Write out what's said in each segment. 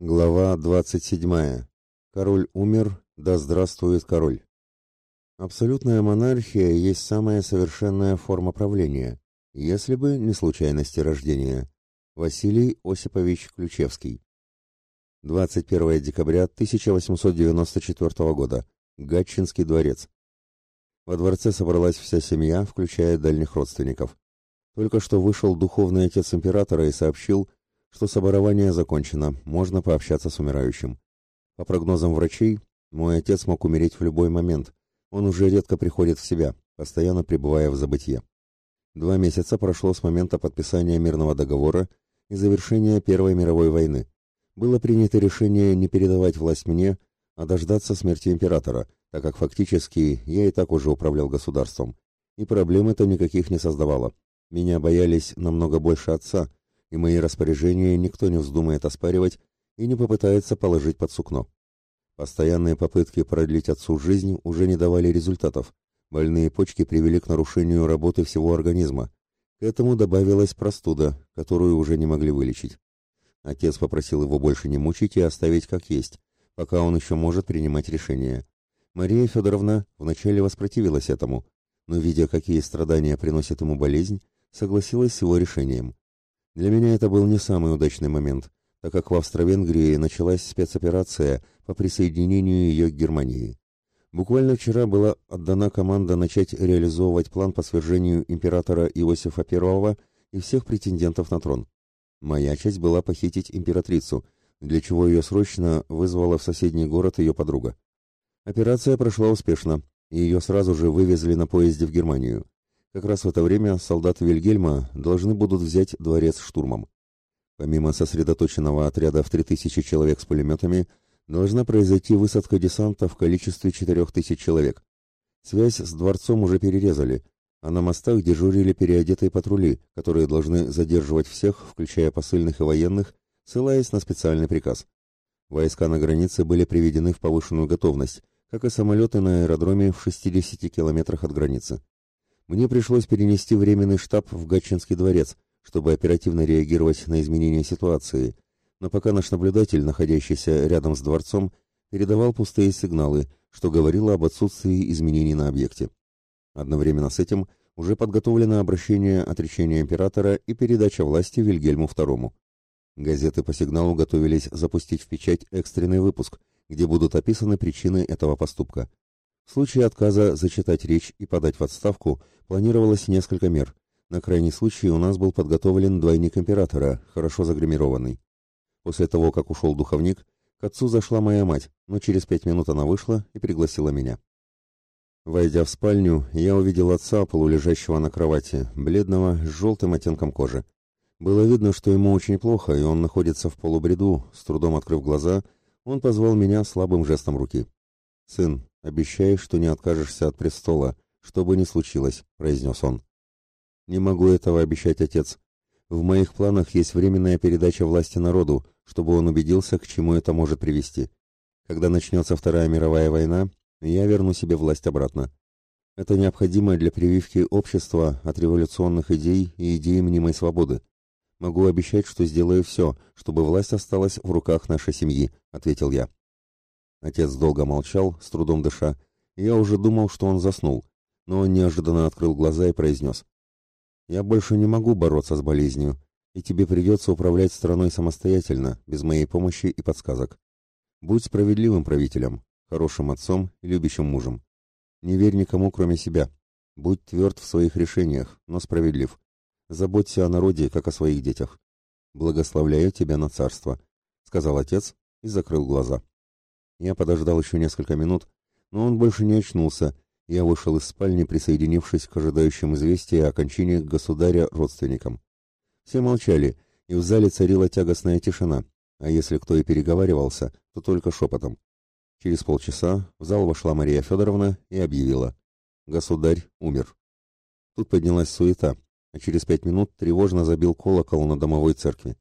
Глава 27. Король умер, да здравствует король. Абсолютная монархия есть самая совершенная форма правления, если бы не случайности рождения. Василий Осипович Ключевский. 21 декабря 1894 года. Гатчинский дворец. Во дворце собралась вся семья, включая дальних родственников. Только что вышел духовный отец императора и сообщил, что соборование закончено, можно пообщаться с умирающим. По прогнозам врачей, мой отец мог умереть в любой момент. Он уже редко приходит в себя, постоянно пребывая в забытье. Два месяца прошло с момента подписания мирного договора и завершения Первой мировой войны. Было принято решение не передавать власть мне, а дождаться смерти императора, так как фактически я и так уже управлял государством, и проблем это никаких не создавало. Меня боялись намного больше отца, и мои распоряжения никто не вздумает оспаривать и не попытается положить под сукно. Постоянные попытки продлить отцу жизнь уже не давали результатов. Больные почки привели к нарушению работы всего организма. К этому добавилась простуда, которую уже не могли вылечить. Отец попросил его больше не мучить и оставить как есть, пока он еще может принимать решения. Мария Федоровна вначале воспротивилась этому, но, видя, какие страдания приносит ему болезнь, согласилась с его решением. Для меня это был не самый удачный момент, так как в Австро-Венгрии началась спецоперация по присоединению ее к Германии. Буквально вчера была отдана команда начать реализовывать план по свержению императора Иосифа I и всех претендентов на трон. Моя часть была похитить императрицу, для чего ее срочно вызвала в соседний город ее подруга. Операция прошла успешно, и ее сразу же вывезли на поезде в Германию. Как раз в это время солдаты Вильгельма должны будут взять дворец штурмом. Помимо сосредоточенного отряда в 3000 человек с пулеметами, должна произойти высадка десанта в количестве 4000 человек. Связь с дворцом уже перерезали, а на мостах дежурили переодетые патрули, которые должны задерживать всех, включая посыльных и военных, ссылаясь на специальный приказ. Войска на границе были приведены в повышенную готовность, как и самолеты на аэродроме в 60 километрах от границы мне пришлось перенести временный штаб в Гатчинский дворец, чтобы оперативно реагировать на изменения ситуации, но пока наш наблюдатель, находящийся рядом с дворцом, передавал пустые сигналы, что говорило об отсутствии изменений на объекте. Одновременно с этим уже подготовлено обращение отречения императора и передача власти Вильгельму II. Газеты по сигналу готовились запустить в печать экстренный выпуск, где будут описаны причины этого поступка. В случае отказа зачитать речь и подать в отставку планировалось несколько мер. На крайний случай у нас был подготовлен двойник императора, хорошо загримированный. После того, как ушел духовник, к отцу зашла моя мать, но через пять минут она вышла и пригласила меня. Войдя в спальню, я увидел отца, полулежащего на кровати, бледного, с желтым оттенком кожи. Было видно, что ему очень плохо, и он находится в полубреду, с трудом открыв глаза, он позвал меня слабым жестом руки. «Сын, Обещай, что не откажешься от престола, что бы ни случилось», — произнес он. «Не могу этого обещать, отец. В моих планах есть временная передача власти народу, чтобы он убедился, к чему это может привести. Когда начнется Вторая мировая война, я верну себе власть обратно. Это необходимо для прививки общества от революционных идей и идей мнимой свободы. Могу обещать, что сделаю все, чтобы власть осталась в руках нашей семьи», — ответил я. Отец долго молчал, с трудом дыша, я уже думал, что он заснул, но он неожиданно открыл глаза и произнес. «Я больше не могу бороться с болезнью, и тебе придется управлять страной самостоятельно, без моей помощи и подсказок. Будь справедливым правителем, хорошим отцом и любящим мужем. Не верь никому, кроме себя. Будь тверд в своих решениях, но справедлив. Заботься о народе, как о своих детях. Благословляю тебя на царство», — сказал отец и закрыл глаза. Я подождал еще несколько минут, но он больше не очнулся. Я вышел из спальни, присоединившись к ожидающим известия о кончине государя родственникам. Все молчали, и в зале царила тягостная тишина, а если кто и переговаривался, то только шепотом. Через полчаса в зал вошла Мария Федоровна и объявила «Государь умер». Тут поднялась суета, а через пять минут тревожно забил колокол на домовой церкви.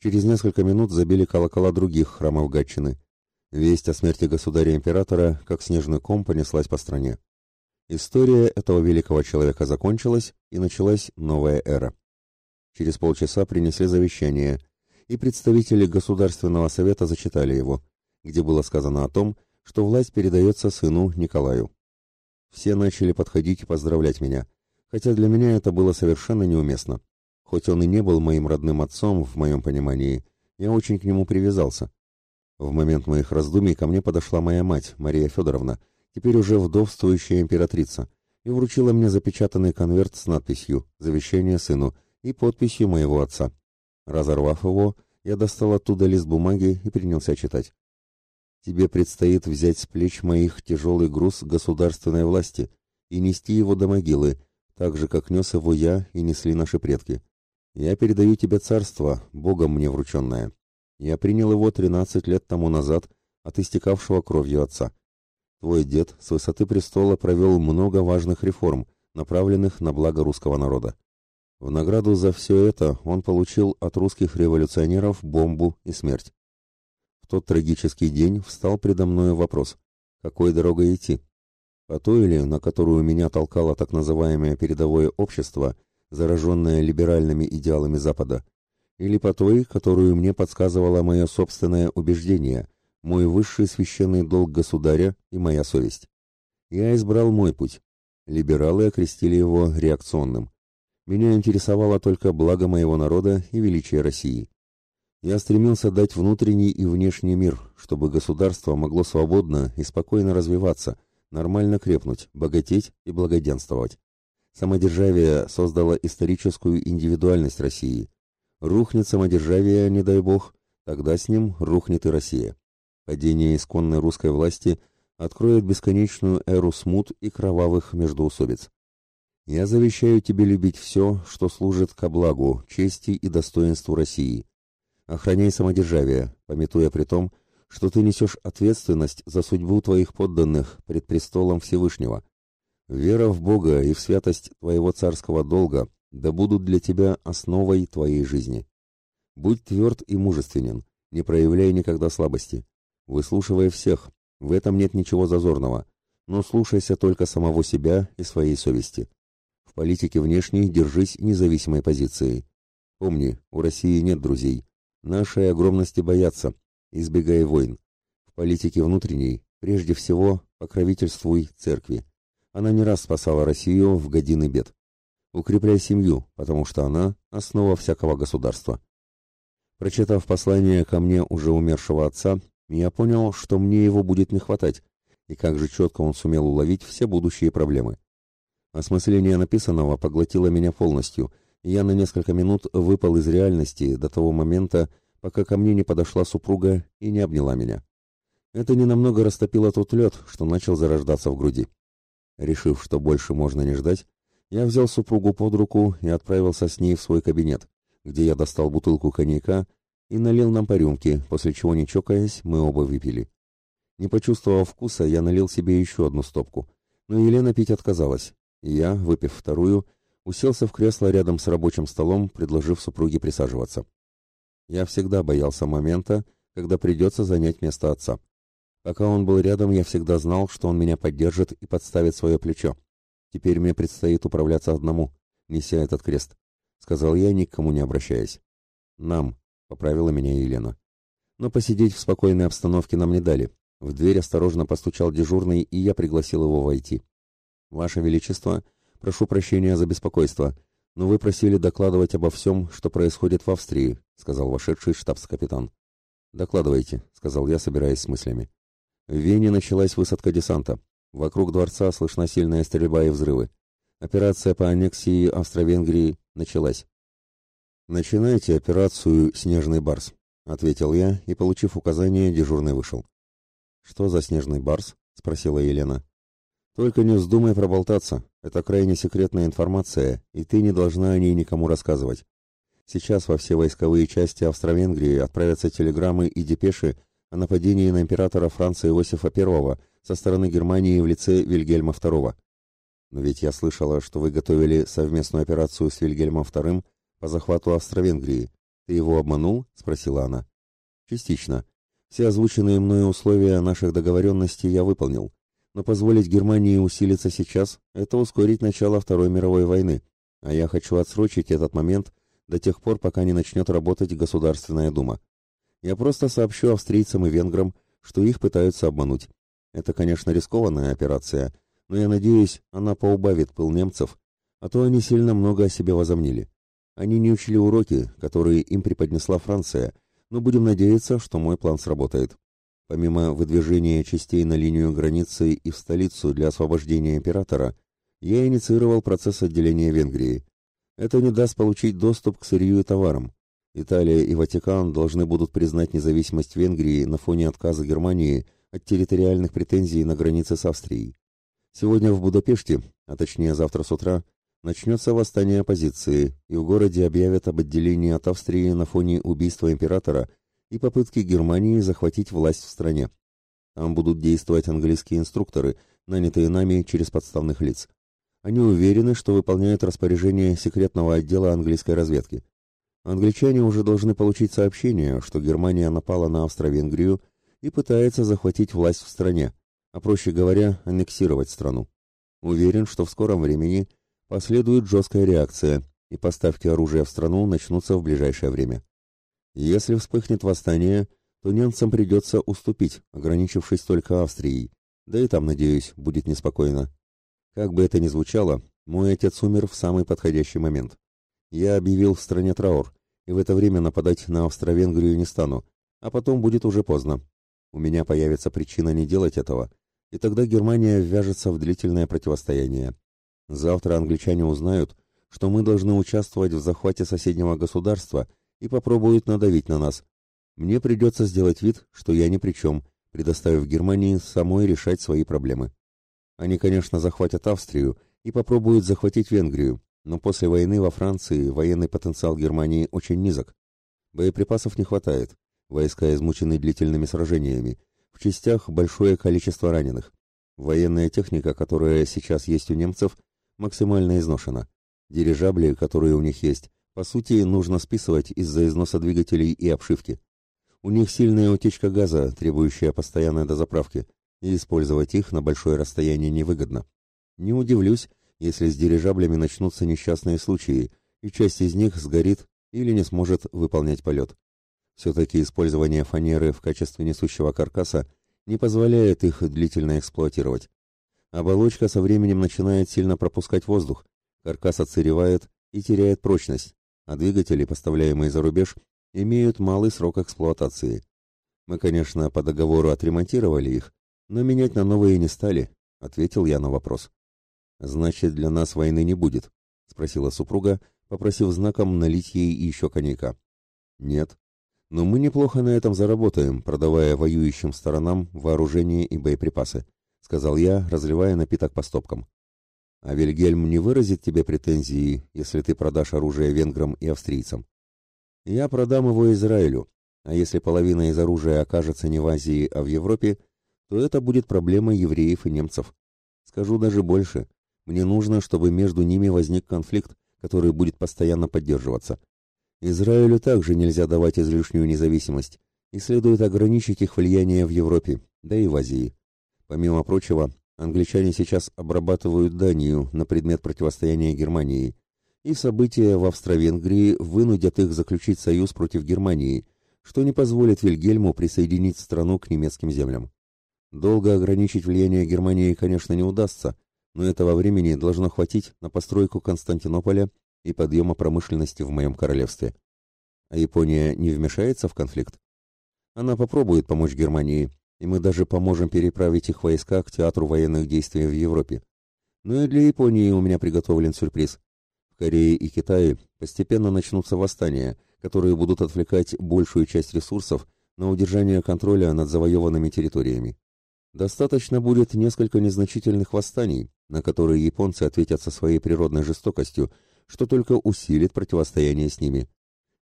Через несколько минут забили колокола других храмов Гатчины – Весть о смерти государя-императора, как снежный ком, понеслась по стране. История этого великого человека закончилась, и началась новая эра. Через полчаса принесли завещание, и представители Государственного совета зачитали его, где было сказано о том, что власть передается сыну Николаю. Все начали подходить и поздравлять меня, хотя для меня это было совершенно неуместно. Хоть он и не был моим родным отцом, в моем понимании, я очень к нему привязался. В момент моих раздумий ко мне подошла моя мать, Мария Федоровна, теперь уже вдовствующая императрица, и вручила мне запечатанный конверт с надписью «Завещание сыну» и подписью моего отца. Разорвав его, я достал оттуда лист бумаги и принялся читать. «Тебе предстоит взять с плеч моих тяжелый груз государственной власти и нести его до могилы, так же, как нес его я и несли наши предки. Я передаю тебе царство, Богом мне врученное. Я принял его тринадцать лет тому назад от истекавшего кровью отца. Твой дед с высоты престола провел много важных реформ, направленных на благо русского народа. В награду за все это он получил от русских революционеров бомбу и смерть. В тот трагический день встал предо мною вопрос, какой дорогой идти? По той ли, на которую меня толкало так называемое передовое общество, зараженное либеральными идеалами Запада, или по той, которую мне подсказывало мое собственное убеждение, мой высший священный долг государя и моя совесть. Я избрал мой путь. Либералы окрестили его реакционным. Меня интересовало только благо моего народа и величие России. Я стремился дать внутренний и внешний мир, чтобы государство могло свободно и спокойно развиваться, нормально крепнуть, богатеть и благоденствовать. Самодержавие создало историческую индивидуальность России. Рухнет самодержавие, не дай бог, тогда с ним рухнет и Россия. Падение исконной русской власти откроет бесконечную эру смут и кровавых междоусобиц. Я завещаю тебе любить все, что служит ко благу, чести и достоинству России. Охраняй самодержавие, пометуя при том, что ты несешь ответственность за судьбу твоих подданных пред престолом Всевышнего. Вера в Бога и в святость твоего царского долга да будут для тебя основой твоей жизни. Будь тверд и мужественен, не проявляй никогда слабости. Выслушивай всех, в этом нет ничего зазорного, но слушайся только самого себя и своей совести. В политике внешней держись независимой позиции. Помни, у России нет друзей. Нашей огромности боятся. Избегай войн. В политике внутренней, прежде всего, покровительствуй церкви. Она не раз спасала Россию в годины бед. Укрепляй семью, потому что она – основа всякого государства. Прочитав послание ко мне уже умершего отца, я понял, что мне его будет не хватать, и как же четко он сумел уловить все будущие проблемы. Осмысление написанного поглотило меня полностью, и я на несколько минут выпал из реальности до того момента, пока ко мне не подошла супруга и не обняла меня. Это ненамного растопило тот лед, что начал зарождаться в груди. Решив, что больше можно не ждать, я взял супругу под руку и отправился с ней в свой кабинет, где я достал бутылку коньяка и налил нам по рюмке, после чего, не чокаясь, мы оба выпили. Не почувствовав вкуса, я налил себе еще одну стопку, но Елена пить отказалась, я, выпив вторую, уселся в кресло рядом с рабочим столом, предложив супруге присаживаться. Я всегда боялся момента, когда придется занять место отца. Пока он был рядом, я всегда знал, что он меня поддержит и подставит свое плечо. Теперь мне предстоит управляться одному, неся этот крест, — сказал я, никому не обращаясь. «Нам», — поправила меня Елена. Но посидеть в спокойной обстановке нам не дали. В дверь осторожно постучал дежурный, и я пригласил его войти. «Ваше Величество, прошу прощения за беспокойство, но вы просили докладывать обо всем, что происходит в Австрии», сказал вошедший штабс-капитан. «Докладывайте», — сказал я, собираясь с мыслями. В Вене началась высадка десанта. Вокруг дворца слышна сильная стрельба и взрывы. Операция по аннексии Австро-Венгрии началась. «Начинайте операцию «Снежный барс», — ответил я и, получив указание, дежурный вышел. «Что за снежный барс?» — спросила Елена. Только не вздумай проболтаться. Это крайне секретная информация, и ты не должна о ней никому рассказывать. Сейчас во все войсковые части Австро-Венгрии отправятся телеграммы и депеши о нападении на императора Франца Иосифа I со стороны Германии в лице Вильгельма II. Но ведь я слышала, что вы готовили совместную операцию с Вильгельмом II по захвату Австро-Венгрии. Ты его обманул? спросила она. Частично. Все озвученные мною условия наших договоренностей я выполнил. Но позволить Германии усилиться сейчас – это ускорить начало Второй мировой войны, а я хочу отсрочить этот момент до тех пор, пока не начнет работать Государственная Дума. Я просто сообщу австрийцам и венграм, что их пытаются обмануть. Это, конечно, рискованная операция, но я надеюсь, она поубавит пыл немцев, а то они сильно много о себе возомнили. Они не учили уроки, которые им преподнесла Франция, но будем надеяться, что мой план сработает. Помимо выдвижения частей на линию границы и в столицу для освобождения императора, я инициировал процесс отделения Венгрии. Это не даст получить доступ к сырью и товарам. Италия и Ватикан должны будут признать независимость Венгрии на фоне отказа Германии от территориальных претензий на границе с Австрией. Сегодня в Будапеште, а точнее завтра с утра, начнется восстание оппозиции, и в городе объявят об отделении от Австрии на фоне убийства императора и попытки Германии захватить власть в стране. Там будут действовать английские инструкторы, нанятые нами через подставных лиц. Они уверены, что выполняют распоряжение секретного отдела английской разведки. Англичане уже должны получить сообщение, что Германия напала на Австро-Венгрию и пытается захватить власть в стране, а проще говоря, аннексировать страну. Уверен, что в скором времени – Последует жесткая реакция, и поставки оружия в страну начнутся в ближайшее время. Если вспыхнет восстание, то немцам придется уступить, ограничившись только Австрией, да и там, надеюсь, будет неспокойно. Как бы это ни звучало, мой отец умер в самый подходящий момент. Я объявил в стране траур, и в это время нападать на Австро-Венгрию не стану, а потом будет уже поздно. У меня появится причина не делать этого, и тогда Германия ввяжется в длительное противостояние. Завтра англичане узнают, что мы должны участвовать в захвате соседнего государства и попробуют надавить на нас. Мне придется сделать вид, что я ни при чем, предоставив Германии самой решать свои проблемы. Они, конечно, захватят Австрию и попробуют захватить Венгрию, но после войны во Франции военный потенциал Германии очень низок. Боеприпасов не хватает, войска измучены длительными сражениями, в частях большое количество раненых. Военная техника, которая сейчас есть у немцев – максимально изношена. Дирижабли, которые у них есть, по сути, нужно списывать из-за износа двигателей и обшивки. У них сильная утечка газа, требующая постоянной дозаправки, и использовать их на большое расстояние невыгодно. Не удивлюсь, если с дирижаблями начнутся несчастные случаи, и часть из них сгорит или не сможет выполнять полет. Все-таки использование фанеры в качестве несущего каркаса не позволяет их длительно эксплуатировать. Оболочка со временем начинает сильно пропускать воздух, каркас отсыревает и теряет прочность, а двигатели, поставляемые за рубеж, имеют малый срок эксплуатации. Мы, конечно, по договору отремонтировали их, но менять на новые не стали, ответил я на вопрос. Значит, для нас войны не будет, спросила супруга, попросив знаком налить ей еще коньяка. Нет. Но мы неплохо на этом заработаем, продавая воюющим сторонам вооружение и боеприпасы сказал я, разливая напиток по стопкам. А Вильгельм не выразит тебе претензии, если ты продашь оружие венграм и австрийцам. Я продам его Израилю, а если половина из оружия окажется не в Азии, а в Европе, то это будет проблема евреев и немцев. Скажу даже больше. Мне нужно, чтобы между ними возник конфликт, который будет постоянно поддерживаться. Израилю также нельзя давать излишнюю независимость, и следует ограничить их влияние в Европе, да и в Азии. Помимо прочего, англичане сейчас обрабатывают Данию на предмет противостояния Германии, и события в Австро-Венгрии вынудят их заключить союз против Германии, что не позволит Вильгельму присоединить страну к немецким землям. Долго ограничить влияние Германии, конечно, не удастся, но этого времени должно хватить на постройку Константинополя и подъема промышленности в моем королевстве. А Япония не вмешается в конфликт? Она попробует помочь Германии, и мы даже поможем переправить их войска к театру военных действий в Европе. Ну и для Японии у меня приготовлен сюрприз. В Корее и Китае постепенно начнутся восстания, которые будут отвлекать большую часть ресурсов на удержание контроля над завоеванными территориями. Достаточно будет несколько незначительных восстаний, на которые японцы ответят со своей природной жестокостью, что только усилит противостояние с ними.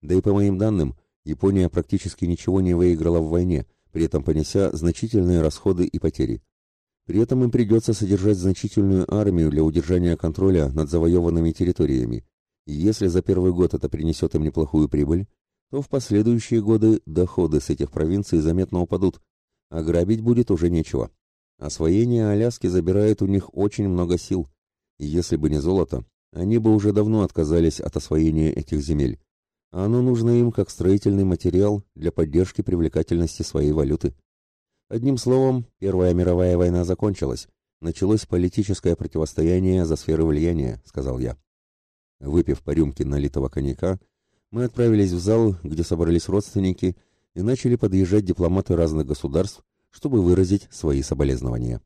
Да и по моим данным, Япония практически ничего не выиграла в войне, при этом понеся значительные расходы и потери. При этом им придется содержать значительную армию для удержания контроля над завоеванными территориями. И если за первый год это принесет им неплохую прибыль, то в последующие годы доходы с этих провинций заметно упадут, а грабить будет уже нечего. Освоение Аляски забирает у них очень много сил, и если бы не золото, они бы уже давно отказались от освоения этих земель. а оно нужно им как строительный материал для поддержки привлекательности своей валюты. Одним словом, Первая мировая война закончилась, началось политическое противостояние за сферы влияния, сказал я. Выпив по рюмке налитого коньяка, мы отправились в зал, где собрались родственники, и начали подъезжать дипломаты разных государств, чтобы выразить свои соболезнования.